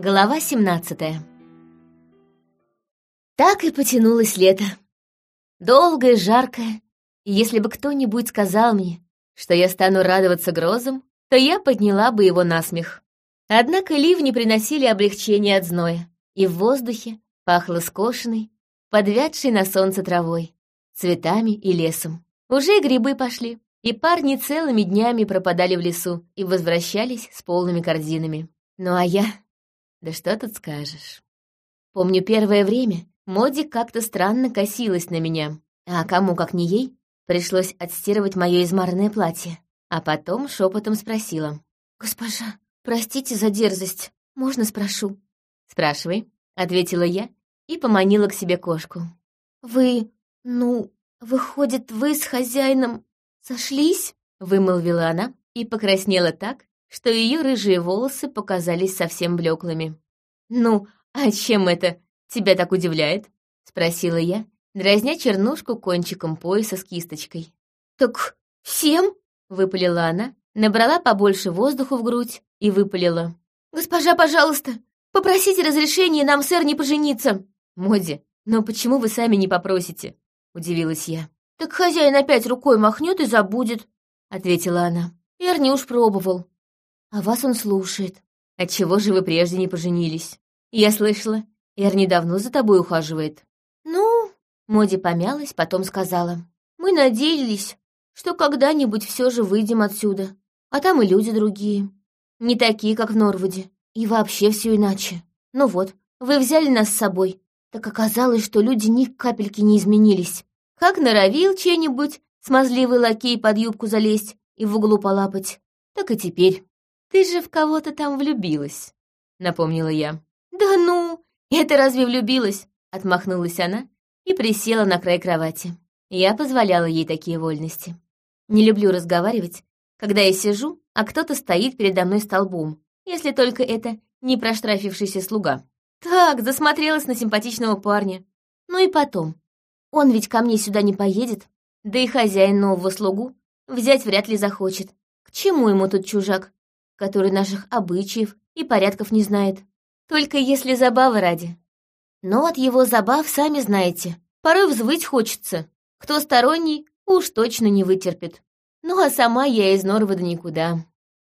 Глава 17 Так и потянулось лето. Долгое, жаркое, и если бы кто-нибудь сказал мне, что я стану радоваться грозам, то я подняла бы его на смех. Однако ливни приносили облегчение от зноя, и в воздухе пахло скошенной, подвядшей на солнце травой, цветами и лесом. Уже и грибы пошли, и парни целыми днями пропадали в лесу и возвращались с полными корзинами. Ну а я... Да что тут скажешь. Помню первое время, Моди как-то странно косилась на меня, а кому, как не ей, пришлось отстирывать мое измарное платье. А потом шепотом спросила. «Госпожа, простите за дерзость, можно спрошу?» «Спрашивай», — ответила я и поманила к себе кошку. «Вы, ну, выходит, вы с хозяином сошлись?» — вымолвила она и покраснела так, что ее рыжие волосы показались совсем блеклыми. «Ну, а чем это тебя так удивляет?» — спросила я, дразня чернушку кончиком пояса с кисточкой. «Так всем?» — выпалила она, набрала побольше воздуху в грудь и выпалила. «Госпожа, пожалуйста, попросите разрешения нам, сэр, не пожениться!» «Моди, но почему вы сами не попросите?» — удивилась я. «Так хозяин опять рукой махнет и забудет», — ответила она. «Эрни уж пробовал. А вас он слушает. Отчего же вы прежде не поженились? Я слышала, Эрни давно за тобой ухаживает. Ну, Моди помялась, потом сказала. Мы надеялись, что когда-нибудь все же выйдем отсюда. А там и люди другие. Не такие, как в Норвуде. И вообще все иначе. Ну вот, вы взяли нас с собой. Так оказалось, что люди ни капельки не изменились. Как норовил чей-нибудь смазливый лакей под юбку залезть и в углу полапать, так и теперь. «Ты же в кого-то там влюбилась», — напомнила я. «Да ну, это разве влюбилась?» — отмахнулась она и присела на край кровати. Я позволяла ей такие вольности. Не люблю разговаривать, когда я сижу, а кто-то стоит передо мной столбом, если только это не проштрафившийся слуга. Так, засмотрелась на симпатичного парня. Ну и потом, он ведь ко мне сюда не поедет, да и хозяин нового слугу взять вряд ли захочет. К чему ему тут чужак? Который наших обычаев и порядков не знает. Только если забавы ради. Но от его забав, сами знаете, порой взвыть хочется. Кто сторонний, уж точно не вытерпит. Ну а сама я из Норвода никуда.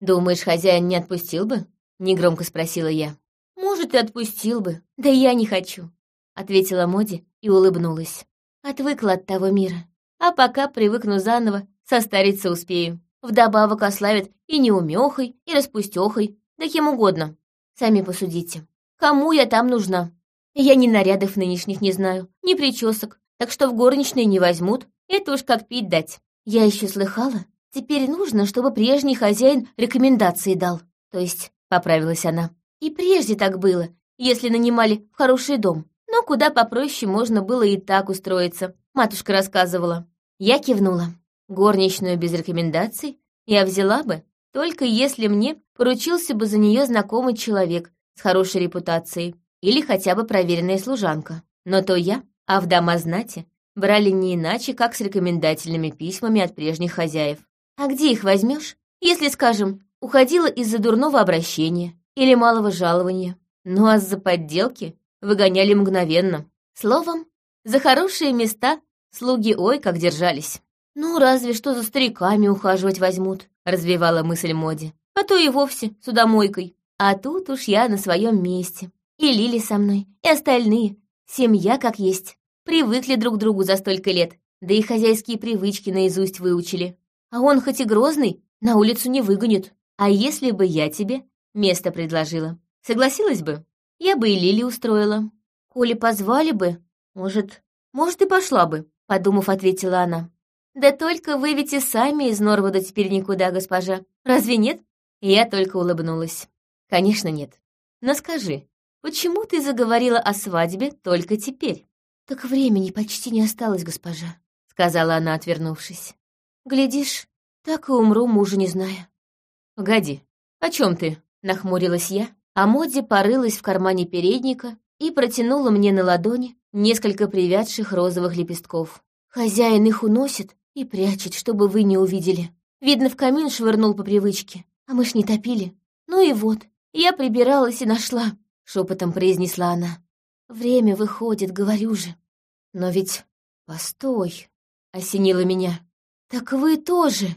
Думаешь, хозяин не отпустил бы? Негромко спросила я. Может, и отпустил бы, да я не хочу. Ответила Моди и улыбнулась. Отвыкла от того мира. А пока привыкну заново, состариться успею. Вдобавок ославят и неумехой, и распустехой, да кем угодно. Сами посудите. Кому я там нужна? Я ни нарядов нынешних не знаю, ни причесок, так что в горничные не возьмут, это уж как пить дать. Я еще слыхала, теперь нужно, чтобы прежний хозяин рекомендации дал. То есть, поправилась она. И прежде так было, если нанимали в хороший дом. Но куда попроще можно было и так устроиться, матушка рассказывала. Я кивнула. Горничную без рекомендаций я взяла бы, только если мне поручился бы за нее знакомый человек с хорошей репутацией или хотя бы проверенная служанка. Но то я, а в дома брали не иначе, как с рекомендательными письмами от прежних хозяев. А где их возьмешь, если, скажем, уходила из-за дурного обращения или малого жалования? Ну а за подделки выгоняли мгновенно. Словом, за хорошие места слуги ой как держались. «Ну, разве что за стариками ухаживать возьмут», — развивала мысль Моди. «А то и вовсе судомойкой. А тут уж я на своем месте. И Лили со мной, и остальные. Семья как есть. Привыкли друг к другу за столько лет, да и хозяйские привычки наизусть выучили. А он хоть и грозный, на улицу не выгонит. А если бы я тебе место предложила, согласилась бы? Я бы и Лили устроила. Коли позвали бы, может, может и пошла бы, подумав, ответила она. «Да только вы ведь и сами из Норвуда теперь никуда, госпожа. Разве нет?» Я только улыбнулась. «Конечно нет. Но скажи, почему ты заговорила о свадьбе только теперь?» «Так времени почти не осталось, госпожа», — сказала она, отвернувшись. «Глядишь, так и умру, мужа не зная». «Погоди, о чем ты?» — нахмурилась я, а Модди порылась в кармане передника и протянула мне на ладони несколько привядших розовых лепестков. «Хозяин их уносит, и прячет, чтобы вы не увидели. Видно, в камин швырнул по привычке, а мы ж не топили. Ну и вот, я прибиралась и нашла. — шепотом произнесла она. «Время выходит, говорю же. Но ведь... Постой!» — осенило меня. «Так вы тоже.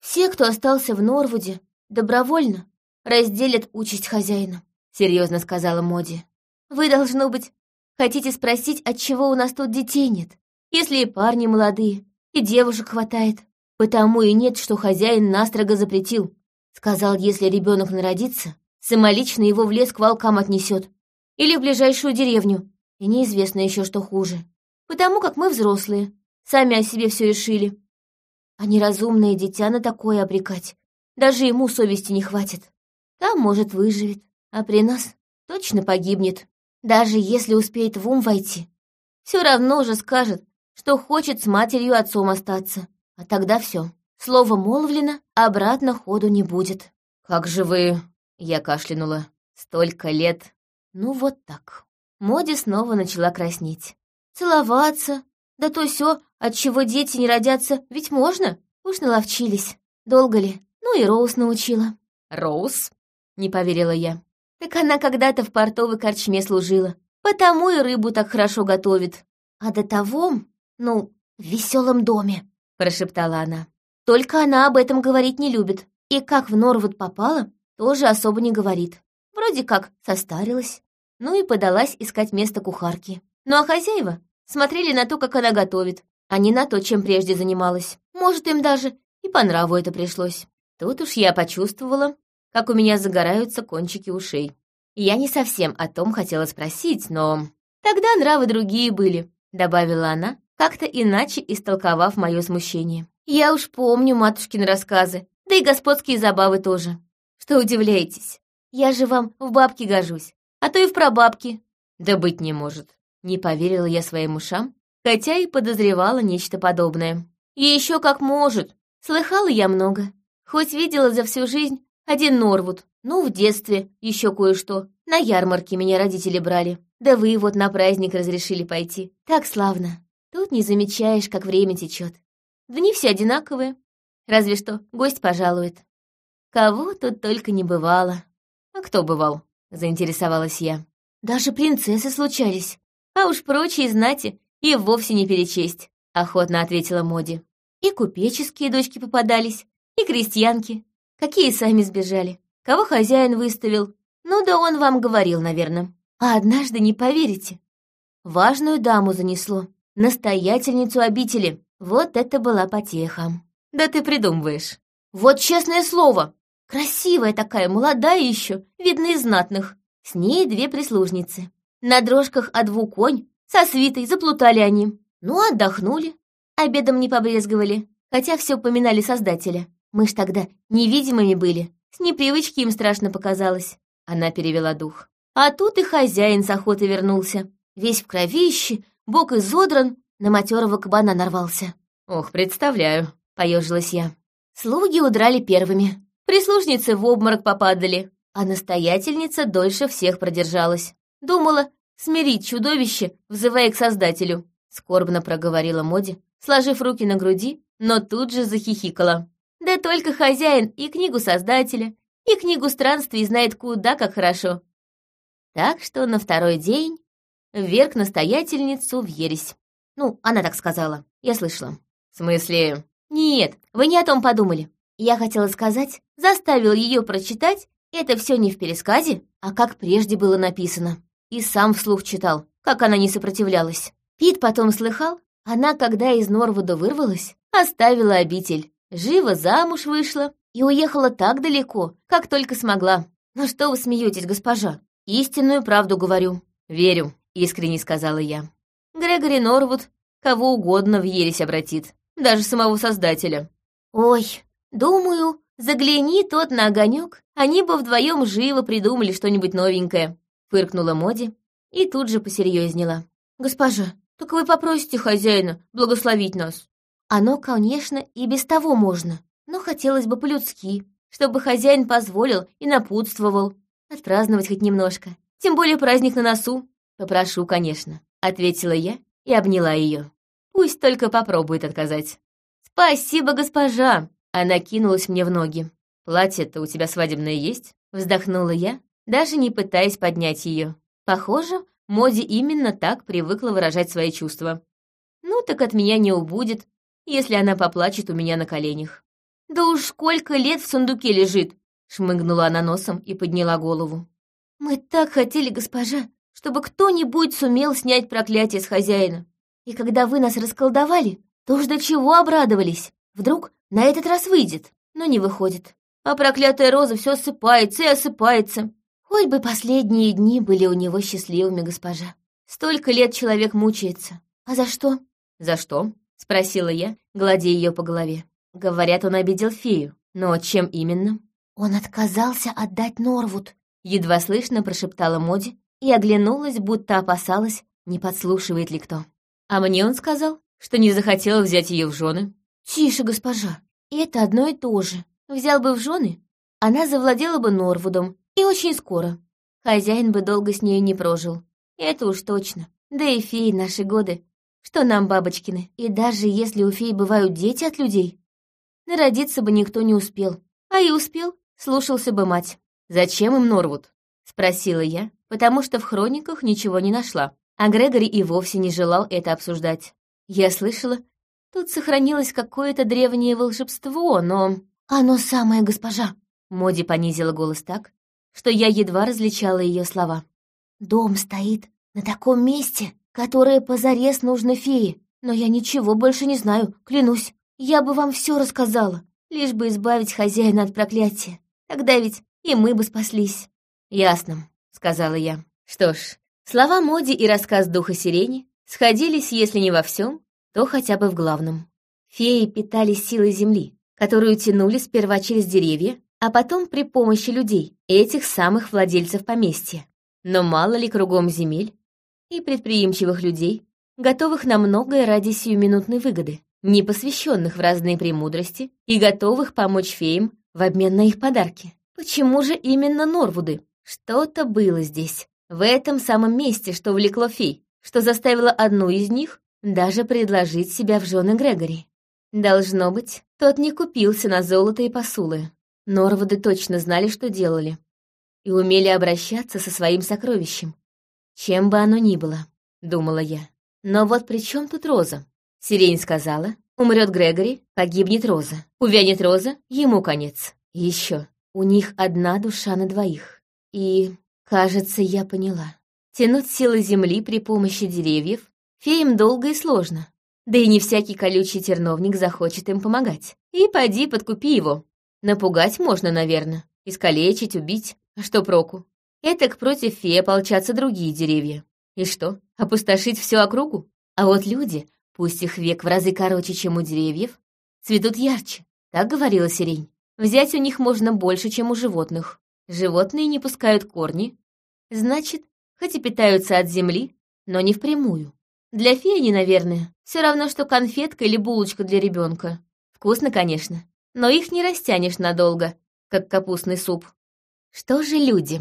Все, кто остался в Норвуде, добровольно разделят участь хозяина», — серьезно сказала Моди. «Вы, должно быть, хотите спросить, отчего у нас тут детей нет, если и парни молодые, и девушек хватает. Потому и нет, что хозяин настрого запретил. Сказал, если ребенок народится, самолично его в лес к волкам отнесет. Или в ближайшую деревню. И неизвестно еще, что хуже. Потому как мы взрослые, сами о себе все решили. А неразумное дитя на такое обрекать. Даже ему совести не хватит. Там, может, выживет, а при нас точно погибнет. Даже если успеет в ум войти. Все равно же скажет, что хочет с матерью отцом остаться. А тогда все. Слово молвлено, обратно ходу не будет. «Как же вы...» — я кашлянула. «Столько лет...» Ну вот так. Моди снова начала краснеть. «Целоваться, да то все, от чего дети не родятся, ведь можно? Уж наловчились. Долго ли? Ну и Роуз научила». «Роуз?» — не поверила я. «Так она когда-то в портовой корчме служила, потому и рыбу так хорошо готовит. А до того, ну, в веселом доме», — прошептала она. Только она об этом говорить не любит. И как в Норвуд попала, тоже особо не говорит. Вроде как состарилась. Ну и подалась искать место кухарки. Ну а хозяева смотрели на то, как она готовит, а не на то, чем прежде занималась. Может, им даже и по нраву это пришлось. Тут уж я почувствовала, как у меня загораются кончики ушей. Я не совсем о том хотела спросить, но... Тогда нравы другие были, добавила она, как-то иначе истолковав мое смущение. Я уж помню матушкины рассказы, да и господские забавы тоже. Что удивляетесь? Я же вам в бабки гожусь, а то и в прабабки. Да быть не может. Не поверила я своим ушам, хотя и подозревала нечто подобное. И еще как может. Слыхала я много. Хоть видела за всю жизнь один Норвуд. Ну, в детстве еще кое-что. На ярмарке меня родители брали. Да вы вот на праздник разрешили пойти. Так славно. Тут не замечаешь, как время течет. Дни все одинаковые, разве что гость пожалует. Кого тут только не бывало. А кто бывал? Заинтересовалась я. Даже принцессы случались. А уж прочие знати и вовсе не перечесть, охотно ответила Моди. И купеческие дочки попадались, и крестьянки. Какие сами сбежали. Кого хозяин выставил? Ну да он вам говорил, наверное. А однажды, не поверите, важную даму занесло, настоятельницу обители. Вот это была потеха. Да ты придумываешь. Вот честное слово. Красивая такая, молодая еще, видно из знатных. С ней две прислужницы. На дрожках о двух конь, со свитой заплутали они. Ну, отдохнули. Обедом не побрезговали, хотя все упоминали создателя. Мы ж тогда невидимыми были. С непривычки им страшно показалось. Она перевела дух. А тут и хозяин с охоты вернулся. Весь в кровище, бок изодран, на матерого кабана нарвался. «Ох, представляю», — поежилась я. Слуги удрали первыми, прислужницы в обморок попадали, а настоятельница дольше всех продержалась. Думала, смирить чудовище, взывая к Создателю. Скорбно проговорила Моди, сложив руки на груди, но тут же захихикала. Да только хозяин и книгу Создателя, и книгу странствий знает куда как хорошо. Так что на второй день вверх настоятельницу в ересь. Ну, она так сказала. Я слышала. В смысле? Нет, вы не о том подумали. Я хотела сказать, заставил ее прочитать это все не в пересказе, а как прежде было написано. И сам вслух читал, как она не сопротивлялась. Пит потом слыхал, она, когда из Норвуда вырвалась, оставила обитель. Живо замуж вышла и уехала так далеко, как только смогла. Ну что вы смеетесь, госпожа? Истинную правду говорю. Верю, искренне сказала я. Грегори Норвуд кого угодно в ересь обратит, даже самого Создателя. Ой, думаю, загляни тот на огонек, они бы вдвоем живо придумали что-нибудь новенькое, фыркнула Моди и тут же посерьезнела. Госпожа, так вы попросите хозяина благословить нас. Оно, конечно, и без того можно, но хотелось бы по-людски, чтобы хозяин позволил и напутствовал. Отпраздновать хоть немножко. Тем более праздник на носу. Попрошу, конечно ответила я и обняла ее. Пусть только попробует отказать. «Спасибо, госпожа!» Она кинулась мне в ноги. «Платье-то у тебя свадебное есть?» Вздохнула я даже не пытаясь поднять ее. Похоже, Моди именно так привыкла выражать свои чувства. Ну, так от меня не убудет, если она поплачет у меня на коленях. «Да уж сколько лет в сундуке лежит!» — шмыгнула она носом и подняла голову. «Мы так хотели, госпожа, чтобы кто-нибудь сумел снять проклятие с хозяина. И когда вы нас расколдовали, то уж до чего обрадовались. Вдруг на этот раз выйдет, но не выходит. А проклятая роза все осыпается и осыпается. Хоть бы последние дни были у него счастливыми, госпожа. Столько лет человек мучается. А за что? За что? Спросила я, гладя ее по голове. Говорят, он обидел фею. Но чем именно? Он отказался отдать Норвуд. Едва слышно прошептала Моди и оглянулась, будто опасалась, не подслушивает ли кто. А мне он сказал, что не захотел взять ее в жены. Тише, госпожа, это одно и то же. Взял бы в жены, она завладела бы Норвудом, и очень скоро. Хозяин бы долго с нею не прожил. Это уж точно. Да и феи наши годы. Что нам, бабочкины? И даже если у фей бывают дети от людей, народиться бы никто не успел. А и успел, слушался бы мать. «Зачем им Норвуд?» — спросила я, потому что в хрониках ничего не нашла. А Грегори и вовсе не желал это обсуждать. Я слышала, тут сохранилось какое-то древнее волшебство, но... «Оно самое, госпожа!» Моди понизила голос так, что я едва различала ее слова. «Дом стоит на таком месте, которое позарез нужно фее, но я ничего больше не знаю, клянусь. Я бы вам все рассказала, лишь бы избавить хозяина от проклятия. Тогда ведь и мы бы спаслись». «Ясно», — сказала я. Что ж, слова Моди и рассказ духа сирени сходились, если не во всем, то хотя бы в главном. Феи питали силой земли, которую тянули сперва через деревья, а потом при помощи людей, этих самых владельцев поместья. Но мало ли кругом земель и предприимчивых людей, готовых на многое ради сиюминутной выгоды, не посвященных в разные премудрости и готовых помочь феям в обмен на их подарки. Почему же именно Норвуды? Что-то было здесь, в этом самом месте, что влекло фей, что заставило одну из них даже предложить себя в жены Грегори. Должно быть, тот не купился на золото и посулы. Норвуды точно знали, что делали. И умели обращаться со своим сокровищем. Чем бы оно ни было, думала я. Но вот при чем тут Роза? Сирень сказала, умрет Грегори, погибнет Роза. Увянет Роза, ему конец. Еще, у них одна душа на двоих. И, кажется, я поняла. Тянуть силы земли при помощи деревьев феям долго и сложно. Да и не всякий колючий терновник захочет им помогать. И поди подкупи его. Напугать можно, наверное. Искалечить, убить. А что проку? Этак против феи ополчатся другие деревья. И что, опустошить всю округу? А вот люди, пусть их век в разы короче, чем у деревьев, цветут ярче. Так говорила сирень. Взять у них можно больше, чем у животных. Животные не пускают корни. Значит, хоть и питаются от земли, но не впрямую. Для феи, наверное, все равно, что конфетка или булочка для ребенка. Вкусно, конечно, но их не растянешь надолго, как капустный суп. Что же люди?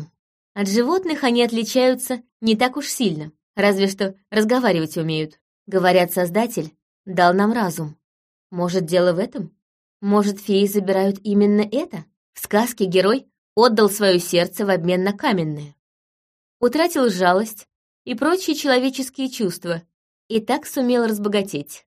От животных они отличаются не так уж сильно, разве что разговаривать умеют. Говорят, Создатель дал нам разум. Может, дело в этом? Может, феи забирают именно это? В сказке герой отдал свое сердце в обмен на каменное. Утратил жалость и прочие человеческие чувства, и так сумел разбогатеть.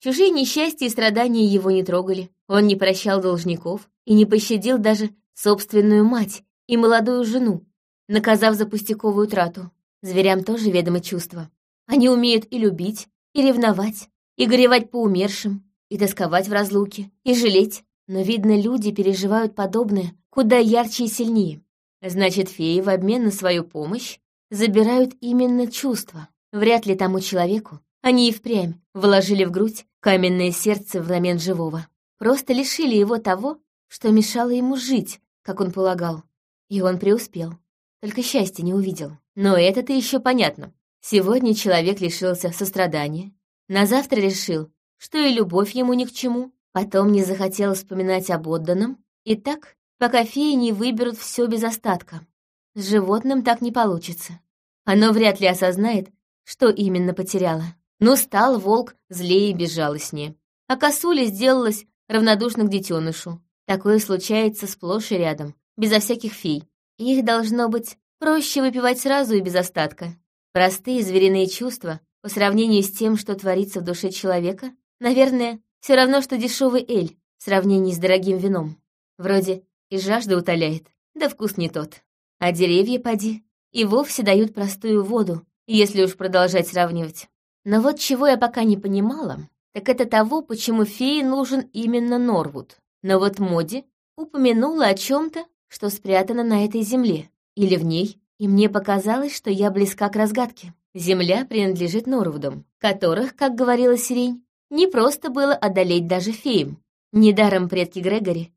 Чужие несчастья и страдания его не трогали, он не прощал должников и не пощадил даже собственную мать и молодую жену, наказав за пустяковую трату. Зверям тоже ведомо чувства. Они умеют и любить, и ревновать, и горевать по умершим, и тосковать в разлуке, и жалеть. Но, видно, люди переживают подобное куда ярче и сильнее. Значит, феи в обмен на свою помощь забирают именно чувства. Вряд ли тому человеку они и впрямь вложили в грудь каменное сердце взамен живого. Просто лишили его того, что мешало ему жить, как он полагал. И он преуспел. Только счастья не увидел. Но это-то еще понятно. Сегодня человек лишился сострадания. На завтра решил, что и любовь ему ни к чему. Потом не захотел вспоминать об отданном. И так, пока феи не выберут все без остатка. С животным так не получится. Оно вряд ли осознает, что именно потеряла. Но стал волк злее и безжалостнее. А косуля сделалась равнодушна к детенышу. Такое случается сплошь и рядом, безо всяких фей. Их должно быть проще выпивать сразу и без остатка. Простые звериные чувства по сравнению с тем, что творится в душе человека, наверное, все равно, что дешевый эль в сравнении с дорогим вином. Вроде и жажда утоляет, да вкус не тот. А деревья, поди, и вовсе дают простую воду, если уж продолжать сравнивать. Но вот чего я пока не понимала, так это того, почему фее нужен именно Норвуд. Но вот Моди упомянула о чем-то, что спрятано на этой земле, или в ней, и мне показалось, что я близка к разгадке. Земля принадлежит Норвудам, которых, как говорила Сирень, не просто было одолеть даже феям. Недаром предки Грегори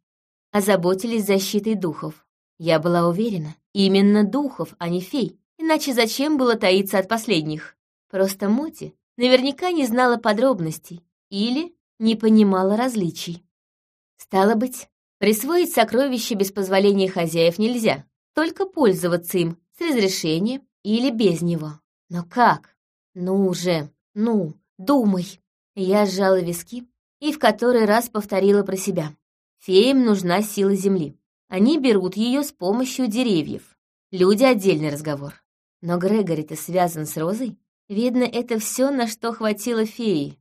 озаботились защитой духов. Я была уверена, именно духов, а не фей, иначе зачем было таиться от последних? Просто Моти наверняка не знала подробностей или не понимала различий. Стало быть, присвоить сокровище без позволения хозяев нельзя, только пользоваться им с разрешения или без него. Но как? Ну уже, ну, думай. Я сжала виски и в который раз повторила про себя. Феям нужна сила земли. Они берут ее с помощью деревьев. Люди — отдельный разговор. Но Грегори-то связан с Розой. Видно, это все, на что хватило феи.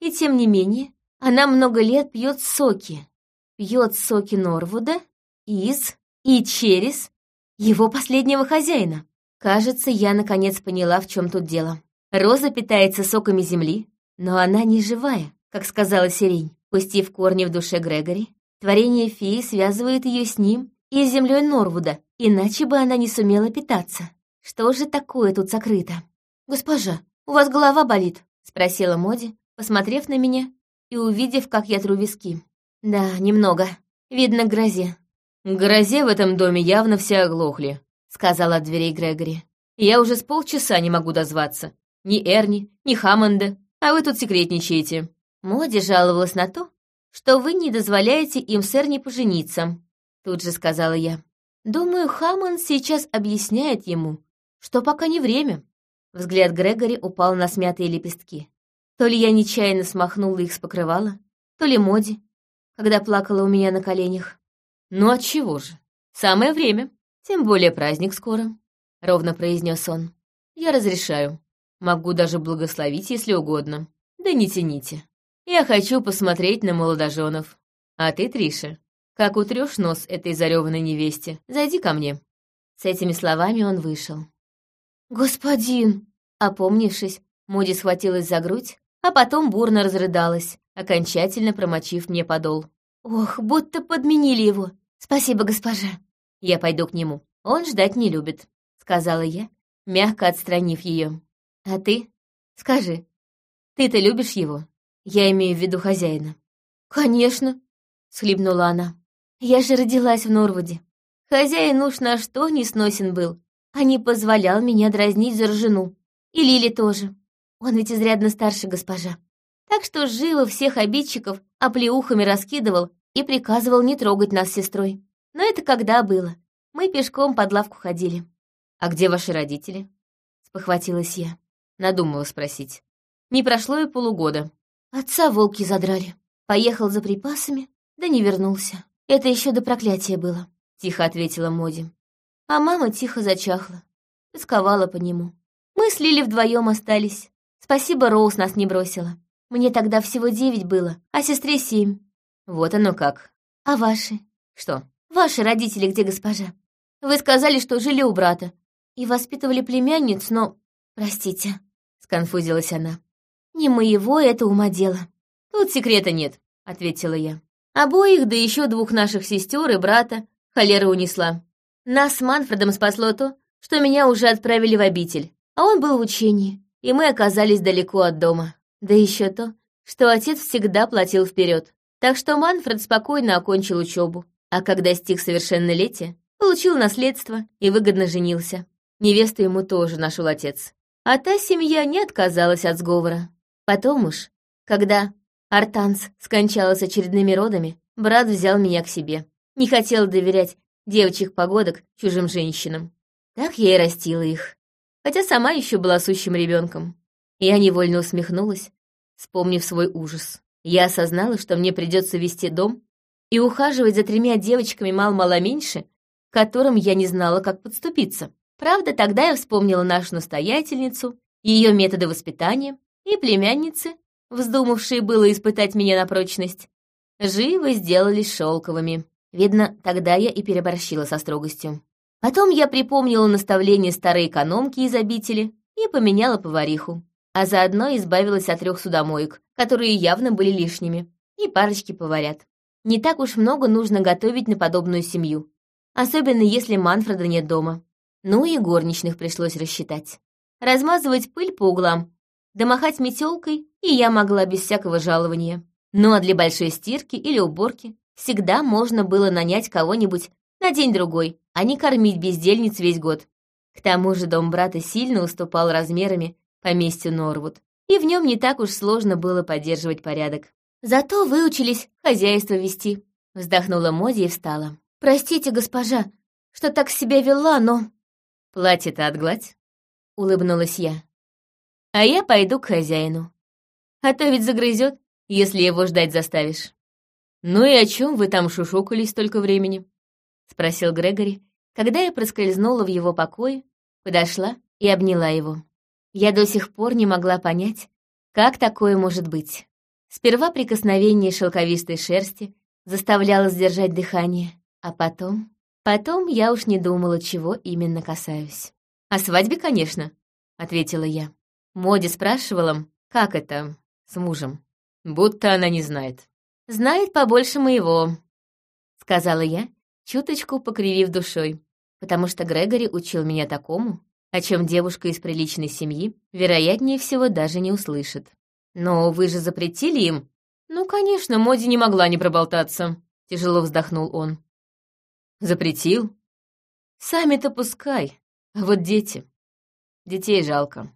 И тем не менее, она много лет пьет соки. Пьет соки Норвуда из и через его последнего хозяина. Кажется, я наконец поняла, в чем тут дело. Роза питается соками земли, но она не живая, как сказала Сирень. Пустив корни в душе Грегори, творение феи связывает ее с ним и с землей Норвуда, иначе бы она не сумела питаться. Что же такое тут сокрыто? «Госпожа, у вас голова болит?» — спросила Моди, посмотрев на меня и увидев, как я тру виски. «Да, немного. Видно к грозе». «К грозе в этом доме явно все оглохли», — сказал от дверей Грегори. «Я уже с полчаса не могу дозваться. Ни Эрни, ни Хаммонда, а вы тут секретничаете». Моди жаловалась на то, что вы не дозволяете им с Эрни пожениться, тут же сказала я. Думаю, Хаммонд сейчас объясняет ему, что пока не время. Взгляд Грегори упал на смятые лепестки. То ли я нечаянно смахнула их с покрывала, то ли Моди, когда плакала у меня на коленях. «Ну отчего же? Самое время. Тем более праздник скоро», — ровно произнес он. «Я разрешаю. Могу даже благословить, если угодно. Да не тяните. Я хочу посмотреть на молодоженов. А ты, Триша, как утрешь нос этой зареванной невесте, зайди ко мне». С этими словами он вышел. «Господин!» Опомнившись, Моди схватилась за грудь, а потом бурно разрыдалась, окончательно промочив мне подол. «Ох, будто подменили его! Спасибо, госпожа!» «Я пойду к нему. Он ждать не любит», — сказала я, мягко отстранив ее. «А ты? Скажи, ты-то любишь его? Я имею в виду хозяина». «Конечно», — схлипнула она. «Я же родилась в Норвуде. Хозяин уж на что не сносен был, а не позволял меня дразнить за жену. И Лили тоже. Он ведь изрядно старше госпожа. Так что живо всех обидчиков оплеухами раскидывал и приказывал не трогать нас с сестрой. Но это когда было? Мы пешком под лавку ходили. «А где ваши родители?» — спохватилась я. Надумала спросить. Не прошло и полугода. Отца волки задрали. Поехал за припасами, да не вернулся. Это еще до проклятия было, — тихо ответила Моди. А мама тихо зачахла. Тосковала по нему. Мы с Лили вдвоем остались. Спасибо, Роуз нас не бросила. Мне тогда всего девять было, а сестре семь. Вот оно как. А ваши? Что? Ваши родители где, госпожа? Вы сказали, что жили у брата и воспитывали племянниц, но... Простите, сконфузилась она. Не моего это ума дело. Тут секрета нет, ответила я. Обоих, да еще двух наших сестер и брата, холера унесла. Нас с Манфредом спасло то, что меня уже отправили в обитель, а он был в учении, и мы оказались далеко от дома. Да еще то, что отец всегда платил вперед. Так что Манфред спокойно окончил учебу, а когда достиг совершеннолетия, получил наследство и выгодно женился. Невесту ему тоже нашел отец. А та семья не отказалась от сговора. Потом уж, когда Артанс скончалась очередными родами, брат взял меня к себе. Не хотел доверять девичьих погодок чужим женщинам. Так я и растила их. Хотя сама еще была сущим ребенком. Я невольно усмехнулась, вспомнив свой ужас. Я осознала, что мне придется вести дом и ухаживать за тремя девочками мало-мало меньше, которым я не знала, как подступиться. Правда, тогда я вспомнила нашу настоятельницу, ее методы воспитания и племянницы, вздумавшие было испытать меня на прочность, живо сделались шелковыми. Видно, тогда я и переборщила со строгостью. Потом я припомнила наставление старой экономки из обители и поменяла повариху, а заодно избавилась от трех судомоек, которые явно были лишними, и парочки поварят. Не так уж много нужно готовить на подобную семью, особенно если Манфреда нет дома. Ну и горничных пришлось рассчитать. Размазывать пыль по углам, домахать метелкой, и я могла без всякого жалования. Ну а для большой стирки или уборки всегда можно было нанять кого-нибудь на день-другой, а не кормить бездельниц весь год. К тому же дом брата сильно уступал размерами поместью Норвуд, и в нем не так уж сложно было поддерживать порядок. Зато выучились хозяйство вести. Вздохнула Моди и встала. «Простите, госпожа, что так себя вела, но...» «Платье-то отгладь», — улыбнулась я. «А я пойду к хозяину. А то ведь загрызет, если его ждать заставишь». «Ну и о чем вы там шушукались столько времени?» — спросил Грегори, когда я проскользнула в его покой, подошла и обняла его. Я до сих пор не могла понять, как такое может быть. Сперва прикосновение шелковистой шерсти заставляло сдержать дыхание, а потом... Потом я уж не думала, чего именно касаюсь. «О свадьбе, конечно», — ответила я. Моди спрашивала, как это с мужем. Будто она не знает. «Знает побольше моего», — сказала я, чуточку покривив душой, потому что Грегори учил меня такому, о чем девушка из приличной семьи, вероятнее всего, даже не услышит. «Но вы же запретили им?» «Ну, конечно, Моди не могла не проболтаться», — тяжело вздохнул он. «Запретил? Сами-то пускай. А вот дети. Детей жалко.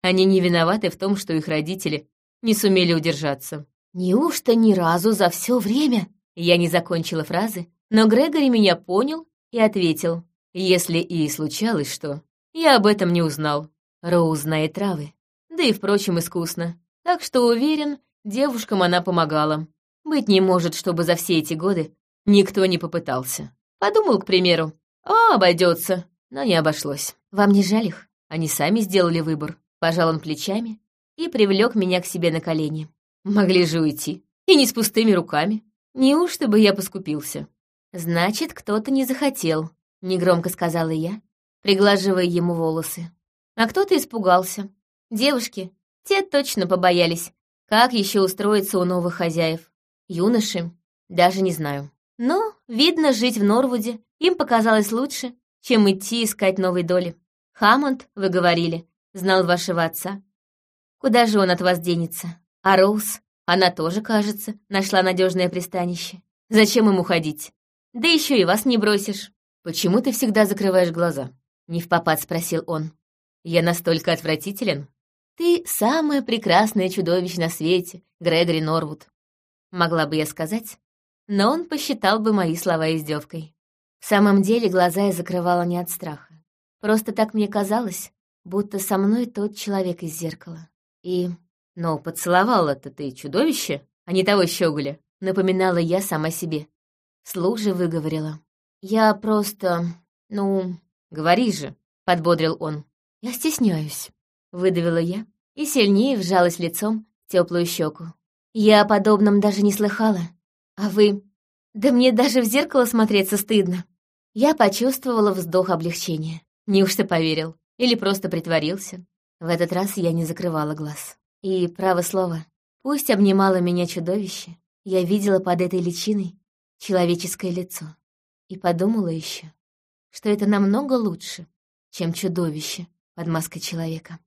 Они не виноваты в том, что их родители не сумели удержаться». «Неужто ни разу за все время?» Я не закончила фразы, но Грегори меня понял и ответил. «Если и случалось что, я об этом не узнал. Роуз знает травы. Да и, впрочем, искусно. Так что уверен, девушкам она помогала. Быть не может, чтобы за все эти годы никто не попытался. Подумал, к примеру, а, обойдется, но не обошлось. Вам не жаль их? Они сами сделали выбор. Пожал он плечами и привлек меня к себе на колени. Могли же уйти. И не с пустыми руками. Неужто бы я поскупился? Значит, кто-то не захотел, негромко сказала я, приглаживая ему волосы. А кто-то испугался. Девушки, те точно побоялись. Как еще устроиться у новых хозяев? Юноши? Даже не знаю. Но, видно, жить в Норвуде им показалось лучше, чем идти искать новой доли. Хаммонд, вы говорили, знал вашего отца. Куда же он от вас денется? А Роуз, она тоже, кажется, нашла надежное пристанище. Зачем ему ходить? Да еще и вас не бросишь. Почему ты всегда закрываешь глаза? Не в попад спросил он. Я настолько отвратителен? «Ты самое прекрасное чудовище на свете, Грегори Норвуд», могла бы я сказать, но он посчитал бы мои слова издевкой. В самом деле глаза я закрывала не от страха. Просто так мне казалось, будто со мной тот человек из зеркала. И... «Но поцеловала-то ты чудовище, а не того щеголя», напоминала я сама себе. Слух же выговорила. «Я просто... ну...» «Говори же», — подбодрил он. «Я стесняюсь». — выдавила я и сильнее вжалась лицом в теплую щеку. «Я о подобном даже не слыхала. А вы? Да мне даже в зеркало смотреться стыдно». Я почувствовала вздох облегчения. Неужто поверил? Или просто притворился? В этот раз я не закрывала глаз. И, право слово, пусть обнимало меня чудовище, я видела под этой личиной человеческое лицо. И подумала еще, что это намного лучше, чем чудовище под маской человека.